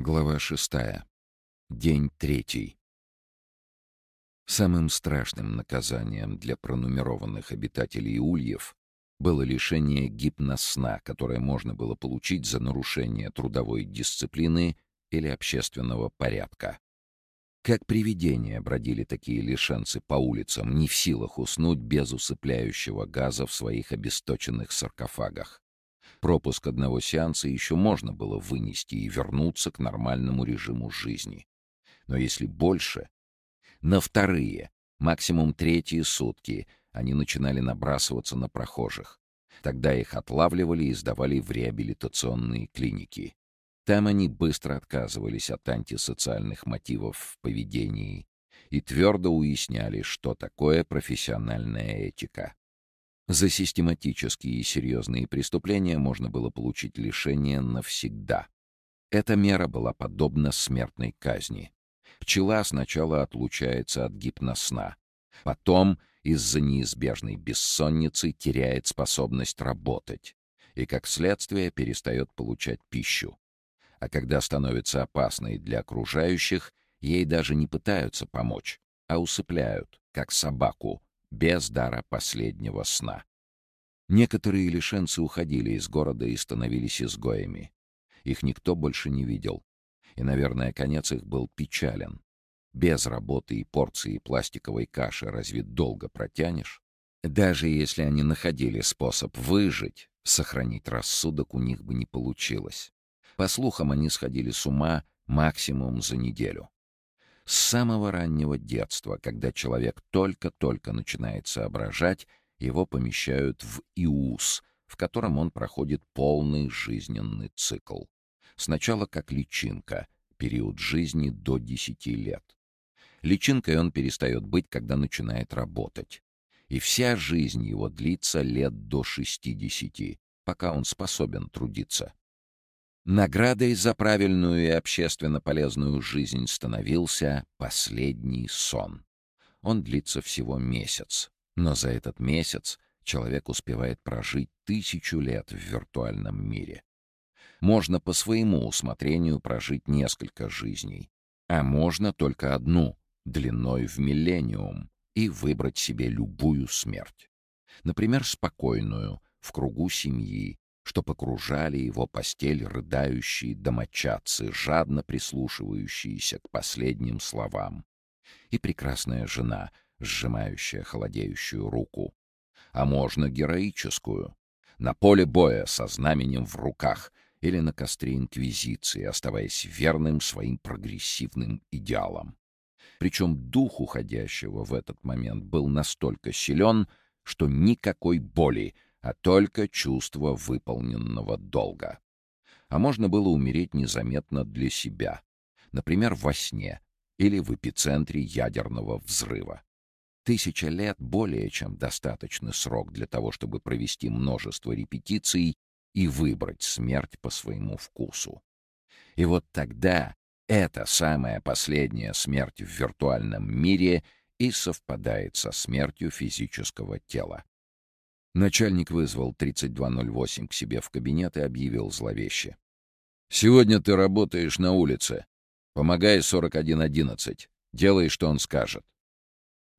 Глава шестая. День третий. Самым страшным наказанием для пронумерованных обитателей ульев было лишение гипносна, которое можно было получить за нарушение трудовой дисциплины или общественного порядка. Как привидения бродили такие лишенцы по улицам, не в силах уснуть без усыпляющего газа в своих обесточенных саркофагах. Пропуск одного сеанса еще можно было вынести и вернуться к нормальному режиму жизни. Но если больше, на вторые, максимум третьи сутки они начинали набрасываться на прохожих. Тогда их отлавливали и сдавали в реабилитационные клиники. Там они быстро отказывались от антисоциальных мотивов в поведении и твердо уясняли, что такое профессиональная этика. За систематические и серьезные преступления можно было получить лишение навсегда. Эта мера была подобна смертной казни. Пчела сначала отлучается от гипносна, потом из-за неизбежной бессонницы теряет способность работать и, как следствие, перестает получать пищу. А когда становится опасной для окружающих, ей даже не пытаются помочь, а усыпляют, как собаку, без дара последнего сна. Некоторые лишенцы уходили из города и становились изгоями. Их никто больше не видел. И, наверное, конец их был печален. Без работы и порции пластиковой каши разве долго протянешь? Даже если они находили способ выжить, сохранить рассудок у них бы не получилось. По слухам, они сходили с ума максимум за неделю. С самого раннего детства, когда человек только-только начинает соображать, его помещают в ИУС, в котором он проходит полный жизненный цикл. Сначала как личинка, период жизни до 10 лет. Личинкой он перестает быть, когда начинает работать. И вся жизнь его длится лет до 60, пока он способен трудиться. Наградой за правильную и общественно полезную жизнь становился последний сон. Он длится всего месяц, но за этот месяц человек успевает прожить тысячу лет в виртуальном мире. Можно по своему усмотрению прожить несколько жизней, а можно только одну, длиной в миллениум, и выбрать себе любую смерть. Например, спокойную, в кругу семьи, что покружали его постель рыдающие домочадцы, жадно прислушивающиеся к последним словам. И прекрасная жена, сжимающая холодеющую руку. А можно героическую. На поле боя со знаменем в руках или на костре Инквизиции, оставаясь верным своим прогрессивным идеалам. Причем дух уходящего в этот момент был настолько силен, что никакой боли — а только чувство выполненного долга. А можно было умереть незаметно для себя, например, во сне или в эпицентре ядерного взрыва. Тысяча лет — более чем достаточный срок для того, чтобы провести множество репетиций и выбрать смерть по своему вкусу. И вот тогда эта самая последняя смерть в виртуальном мире и совпадает со смертью физического тела. Начальник вызвал 3208 к себе в кабинет и объявил зловеще. «Сегодня ты работаешь на улице. Помогай 4111. Делай, что он скажет».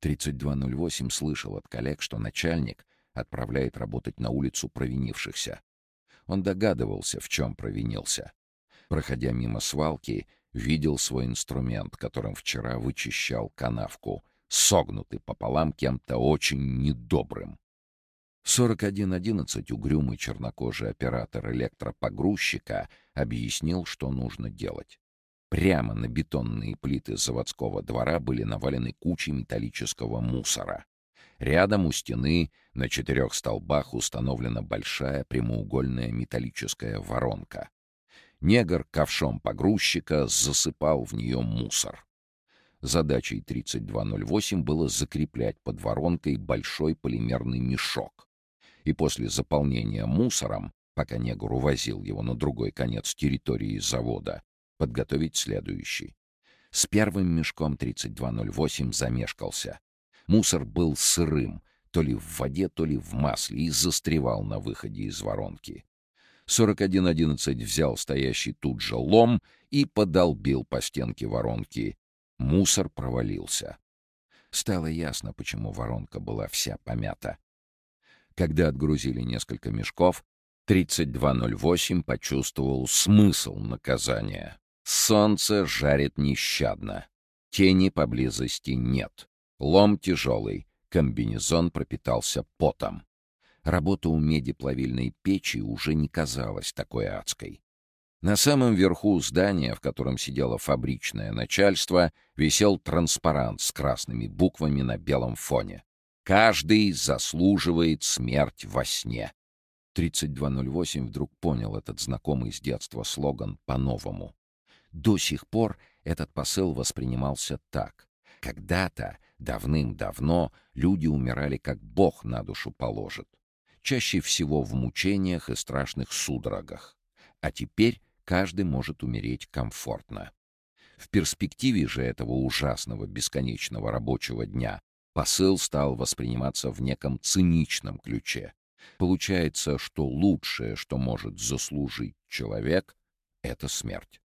3208 слышал от коллег, что начальник отправляет работать на улицу провинившихся. Он догадывался, в чем провинился. Проходя мимо свалки, видел свой инструмент, которым вчера вычищал канавку, согнутый пополам кем-то очень недобрым. 4111 угрюмый чернокожий оператор электропогрузчика объяснил, что нужно делать. Прямо на бетонные плиты заводского двора были навалены кучи металлического мусора. Рядом у стены на четырех столбах установлена большая прямоугольная металлическая воронка. Негр ковшом погрузчика засыпал в нее мусор. Задачей 3208 было закреплять под воронкой большой полимерный мешок, и после заполнения мусором, пока негр увозил его на другой конец территории завода, подготовить следующий. С первым мешком 3208 замешкался. Мусор был сырым, то ли в воде, то ли в масле, и застревал на выходе из воронки. 4111 взял стоящий тут же лом и подолбил по стенке воронки. Мусор провалился. Стало ясно, почему воронка была вся помята. Когда отгрузили несколько мешков, 3208 почувствовал смысл наказания. Солнце жарит нещадно. Тени поблизости нет. Лом тяжелый, комбинезон пропитался потом. Работа у меди-плавильной печи уже не казалась такой адской. На самом верху здания, в котором сидело фабричное начальство, висел транспарант с красными буквами на белом фоне. «Каждый заслуживает смерть во сне». 3208 вдруг понял этот знакомый с детства слоган по-новому. До сих пор этот посыл воспринимался так. Когда-то, давным-давно, люди умирали как Бог на душу положит. Чаще всего в мучениях и страшных судорогах. А теперь каждый может умереть комфортно. В перспективе же этого ужасного бесконечного рабочего дня посыл стал восприниматься в неком циничном ключе. Получается, что лучшее, что может заслужить человек, — это смерть.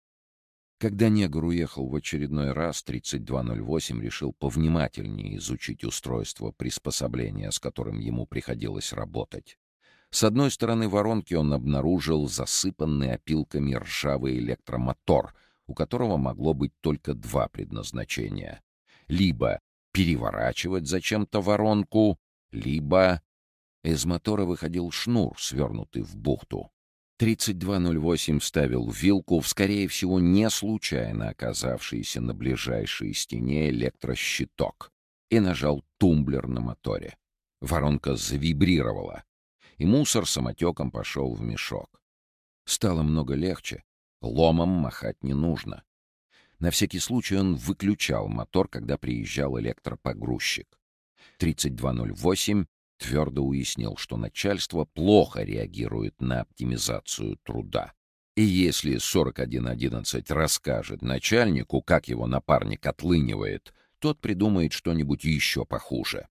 Когда негр уехал в очередной раз, 3208 решил повнимательнее изучить устройство приспособления, с которым ему приходилось работать. С одной стороны воронки он обнаружил засыпанный опилками ржавый электромотор, у которого могло быть только два предназначения. Либо переворачивать зачем-то воронку, либо... Из мотора выходил шнур, свернутый в бухту. 3208 вставил вилку в, скорее всего, не случайно оказавшийся на ближайшей стене электрощиток и нажал тумблер на моторе. Воронка завибрировала, и мусор самотеком пошел в мешок. Стало много легче, ломом махать не нужно. На всякий случай он выключал мотор, когда приезжал электропогрузчик. 3208 твердо уяснил, что начальство плохо реагирует на оптимизацию труда. И если 4111 расскажет начальнику, как его напарник отлынивает, тот придумает что-нибудь еще похуже.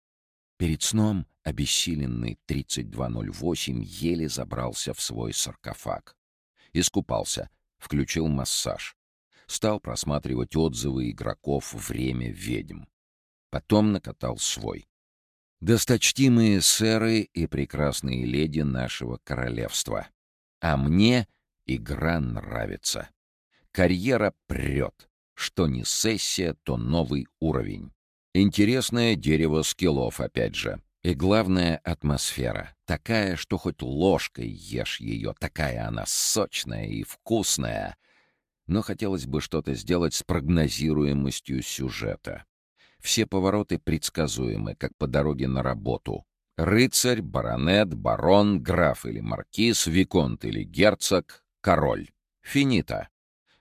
Перед сном обессиленный 3208 еле забрался в свой саркофаг. Искупался, включил массаж. Стал просматривать отзывы игроков «Время ведьм». Потом накатал свой. Досточтимые сэры и прекрасные леди нашего королевства. А мне игра нравится. Карьера прет. Что не сессия, то новый уровень. Интересное дерево скиллов, опять же. И главное — атмосфера. Такая, что хоть ложкой ешь ее. Такая она сочная и вкусная. Но хотелось бы что-то сделать с прогнозируемостью сюжета. Все повороты предсказуемы, как по дороге на работу. Рыцарь, баронет, барон, граф или маркиз, виконт или герцог, король. Финита.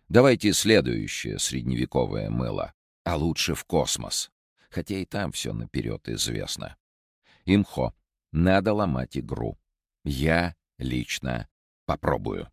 Давайте следующее средневековое мыло. А лучше в космос. Хотя и там все наперед известно. Имхо. Надо ломать игру. Я лично попробую.